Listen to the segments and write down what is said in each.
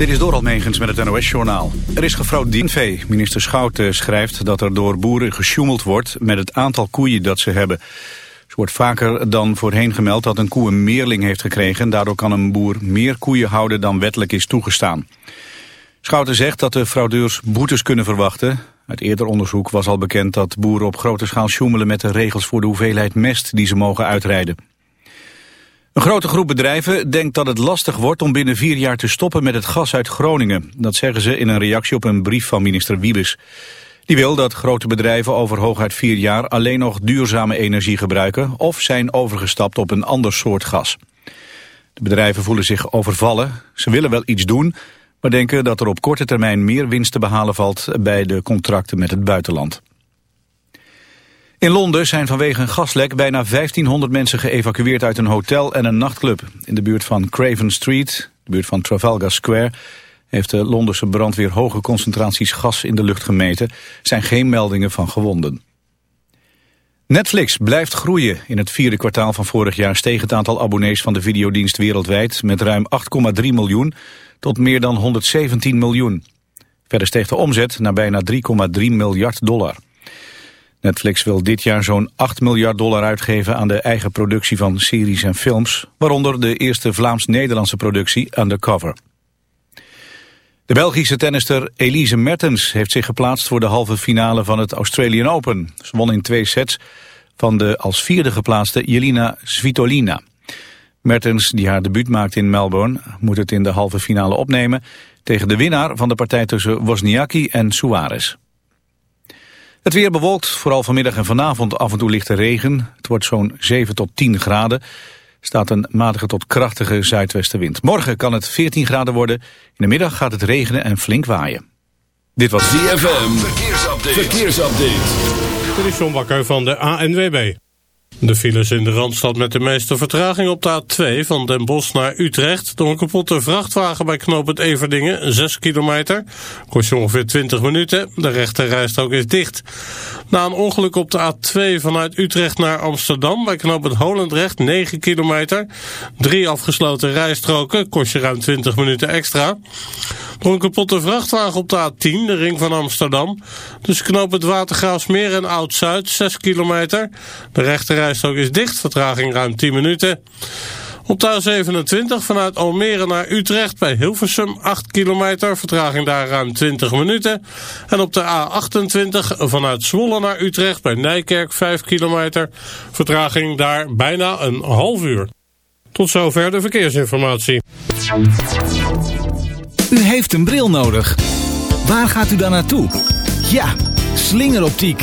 Dit is door Almegens met het NOS-journaal. Er is gefraudeerd vee. Minister Schouten schrijft dat er door boeren gesjoemeld wordt met het aantal koeien dat ze hebben. Er wordt vaker dan voorheen gemeld dat een koe een meerling heeft gekregen. Daardoor kan een boer meer koeien houden dan wettelijk is toegestaan. Schouten zegt dat de fraudeurs boetes kunnen verwachten. Uit eerder onderzoek was al bekend dat boeren op grote schaal sjoemelen met de regels voor de hoeveelheid mest die ze mogen uitrijden. Een grote groep bedrijven denkt dat het lastig wordt om binnen vier jaar te stoppen met het gas uit Groningen. Dat zeggen ze in een reactie op een brief van minister Wiebes. Die wil dat grote bedrijven over hooguit vier jaar alleen nog duurzame energie gebruiken of zijn overgestapt op een ander soort gas. De bedrijven voelen zich overvallen. Ze willen wel iets doen, maar denken dat er op korte termijn meer winst te behalen valt bij de contracten met het buitenland. In Londen zijn vanwege een gaslek bijna 1500 mensen geëvacueerd uit een hotel en een nachtclub. In de buurt van Craven Street, de buurt van Trafalgar Square, heeft de Londense brandweer hoge concentraties gas in de lucht gemeten. Zijn geen meldingen van gewonden. Netflix blijft groeien. In het vierde kwartaal van vorig jaar steeg het aantal abonnees van de videodienst wereldwijd met ruim 8,3 miljoen tot meer dan 117 miljoen. Verder steeg de omzet naar bijna 3,3 miljard dollar. Netflix wil dit jaar zo'n 8 miljard dollar uitgeven aan de eigen productie van series en films, waaronder de eerste Vlaams-Nederlandse productie Undercover. De Belgische tennister Elise Mertens heeft zich geplaatst voor de halve finale van het Australian Open. Ze won in twee sets van de als vierde geplaatste Jelina Svitolina. Mertens, die haar debuut maakt in Melbourne, moet het in de halve finale opnemen tegen de winnaar van de partij tussen Wozniacki en Suarez. Het weer bewolkt, vooral vanmiddag en vanavond af en toe lichte regen. Het wordt zo'n 7 tot 10 graden. Er staat een matige tot krachtige zuidwestenwind. Morgen kan het 14 graden worden. In de middag gaat het regenen en flink waaien. Dit was ZFM. Verkeersupdate. Verkeersupdate. Dit is John Bakker van de ANWB. De files in de Randstad met de meeste vertraging op de A2 van Den Bosch naar Utrecht. Door een kapotte vrachtwagen bij knooppunt Everdingen, 6 kilometer. Kost je ongeveer 20 minuten. De rechte rijstrook is dicht. Na een ongeluk op de A2 vanuit Utrecht naar Amsterdam bij knooppunt Holendrecht, 9 kilometer. Drie afgesloten rijstroken, kost je ruim 20 minuten extra. Door een kapotte vrachtwagen op de A10, de ring van Amsterdam. Dus knooppunt Watergraafsmeer en Oud-Zuid, 6 kilometer. De rechte rijstrook is dicht, vertraging ruim 10 minuten. Op de A27 vanuit Almere naar Utrecht bij Hilversum 8 kilometer, vertraging daar ruim 20 minuten. En op de A28 vanuit Zwolle naar Utrecht bij Nijkerk 5 kilometer, vertraging daar bijna een half uur. Tot zover de verkeersinformatie. U heeft een bril nodig. Waar gaat u dan naartoe? Ja, slingeroptiek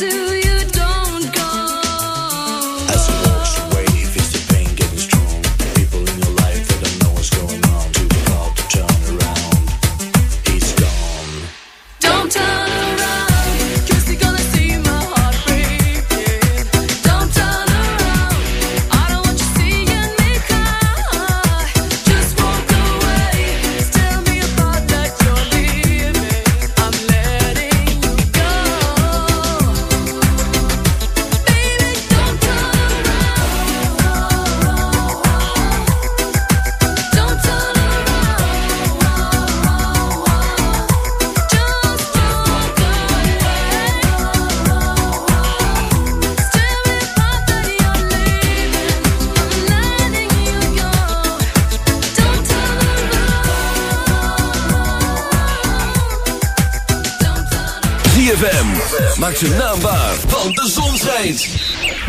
to you.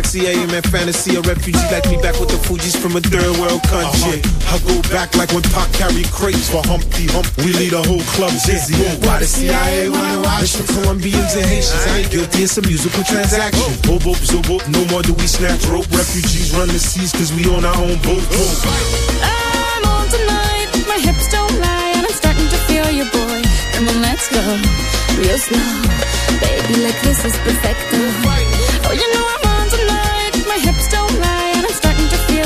Sexy AM and fantasy, a refugee like me back with the Fuji's from a third world country. Uh-huh. I go back like when Pac carry crates for Humpty Hump. We lead a whole club dizzy. Yeah. Why the CIA wanna watch the Colombians and Haitians? I ain't guilty, it's a musical transaction. Oh, boop, zoop, no more do we snatch rope. Refugees run the seas cause we own our own boat. I'm on tonight, my hips don't lie, and I'm starting to feel your boy. Let's go, real slow. Baby, like this is perfect. Oh, you know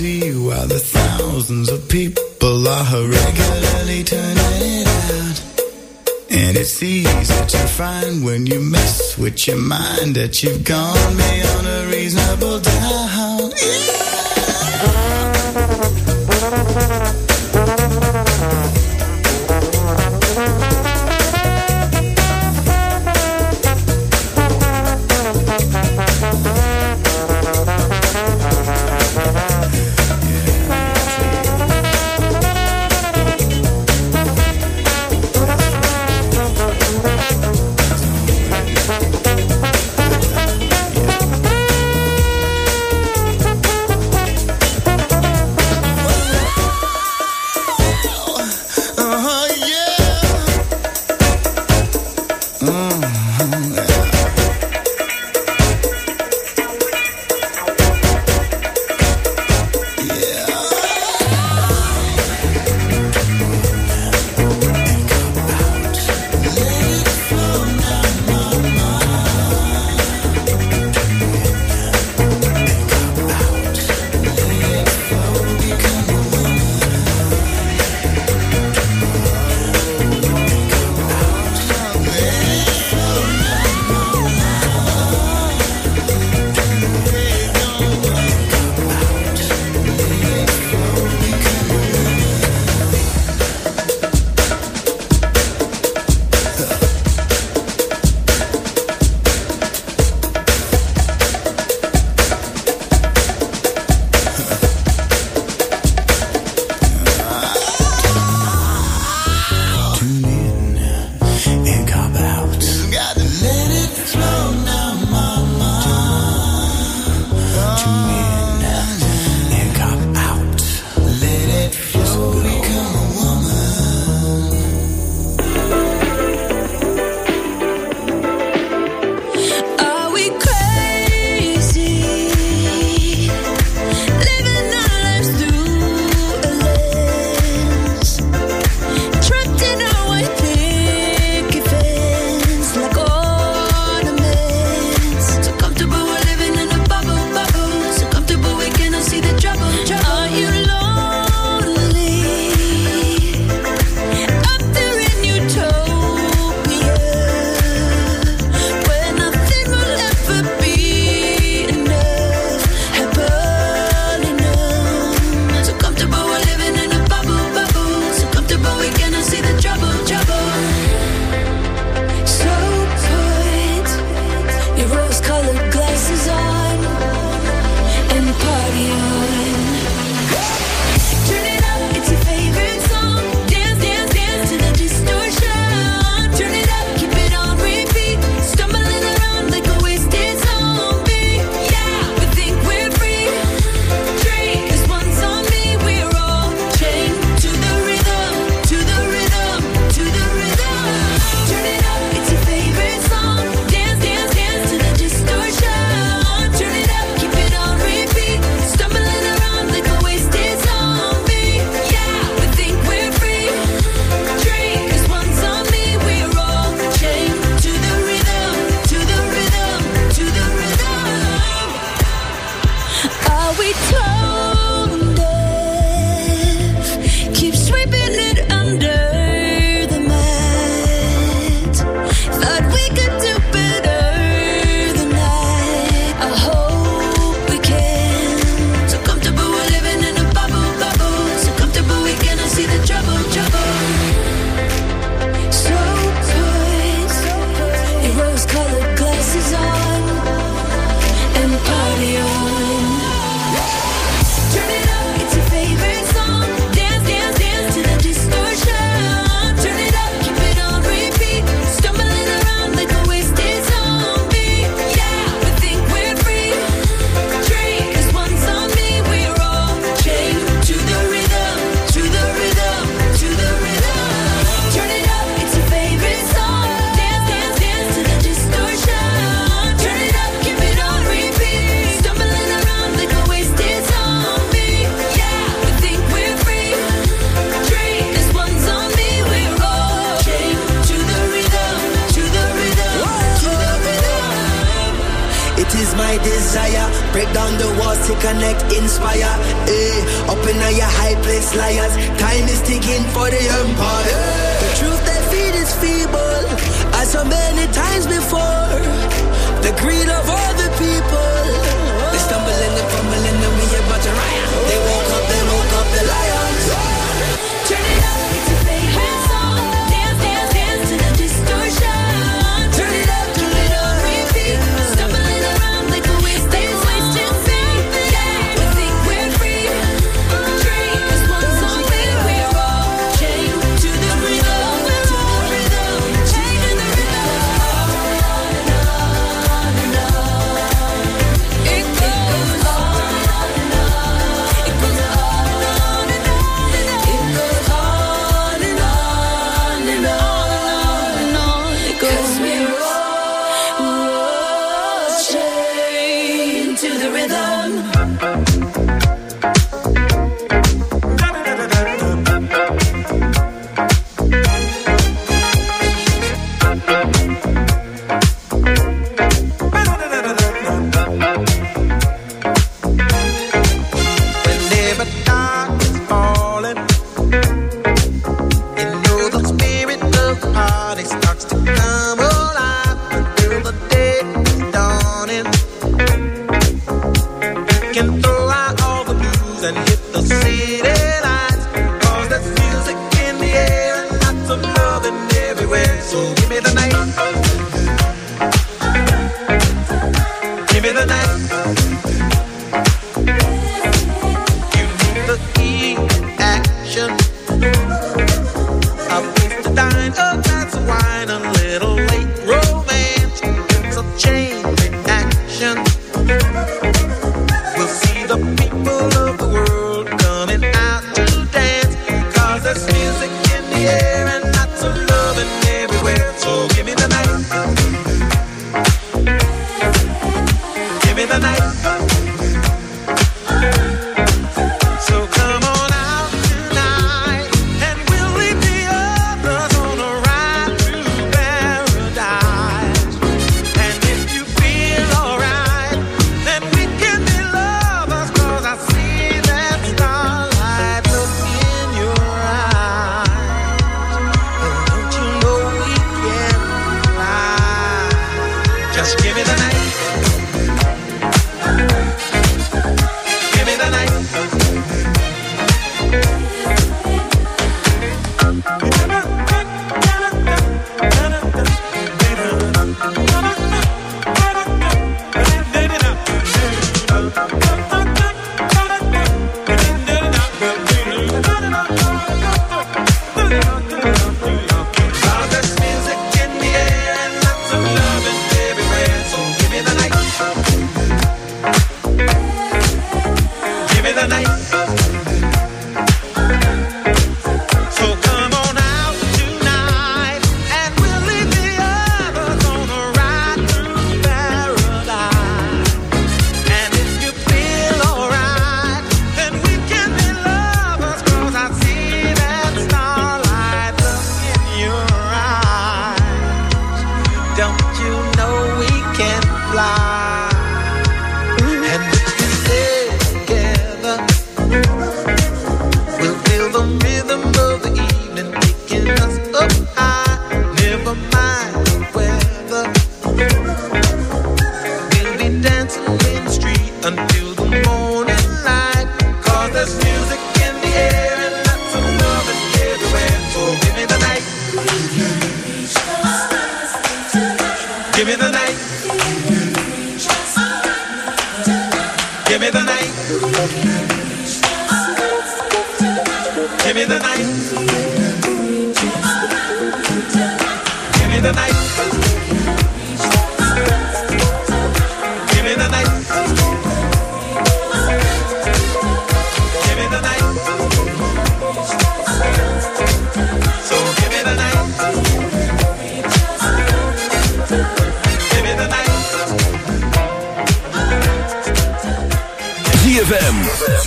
see why the thousands of people are regularly turning out. And it's easy to find when you mess with your mind that you've gone beyond a reasonable doubt. Yeah. connect, inspire. Eh, up in your high place, liars. Time is ticking for the empire. Eh. The truth they feed is feeble, as so many times before. The greed of all the people.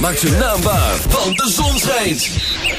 maakt ze naambaar van de zon schijnt.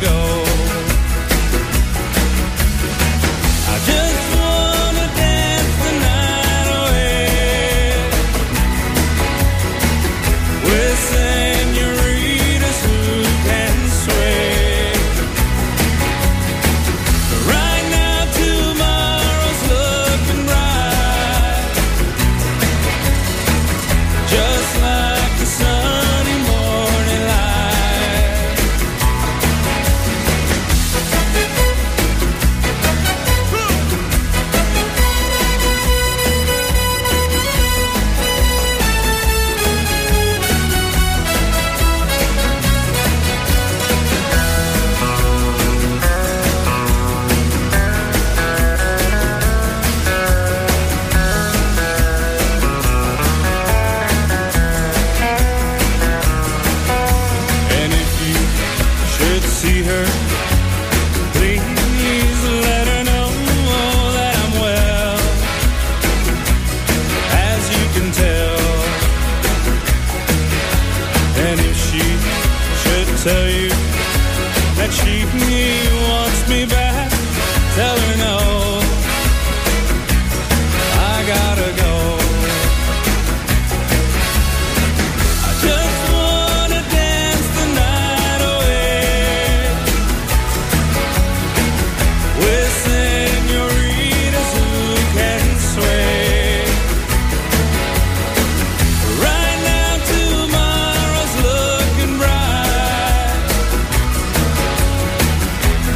Go.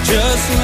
Just like.